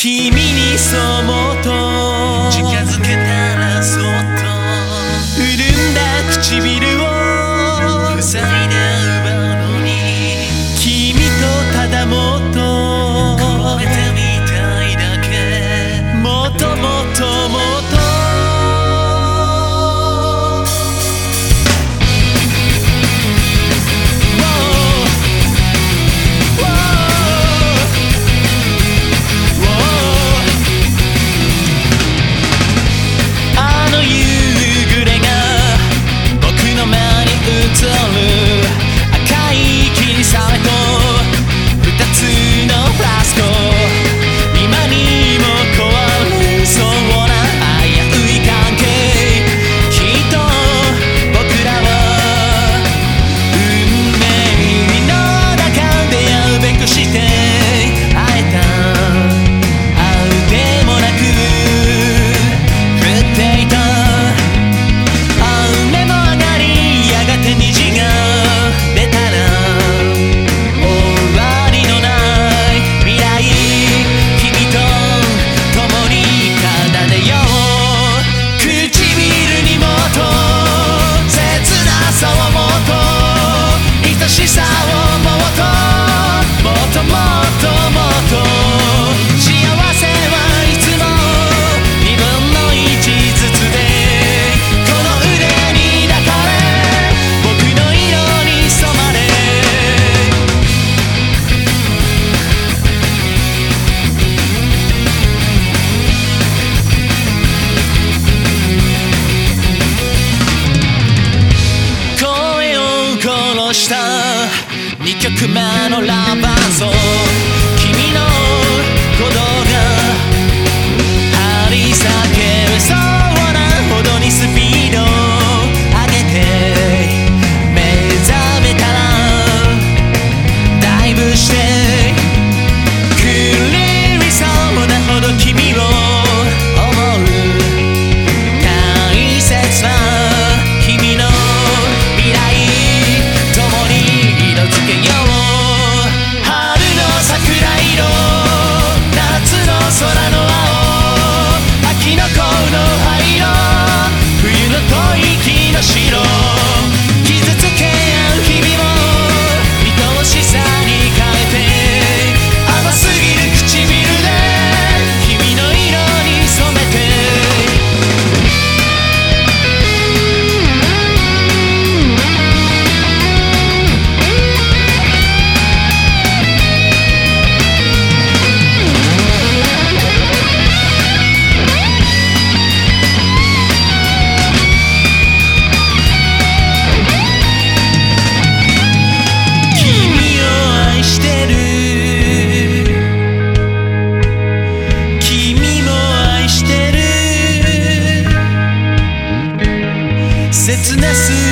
君にそもっと。近づけたらそっと。潤んだ唇2曲目のラバーゾンの灰色冬の吐息の白。business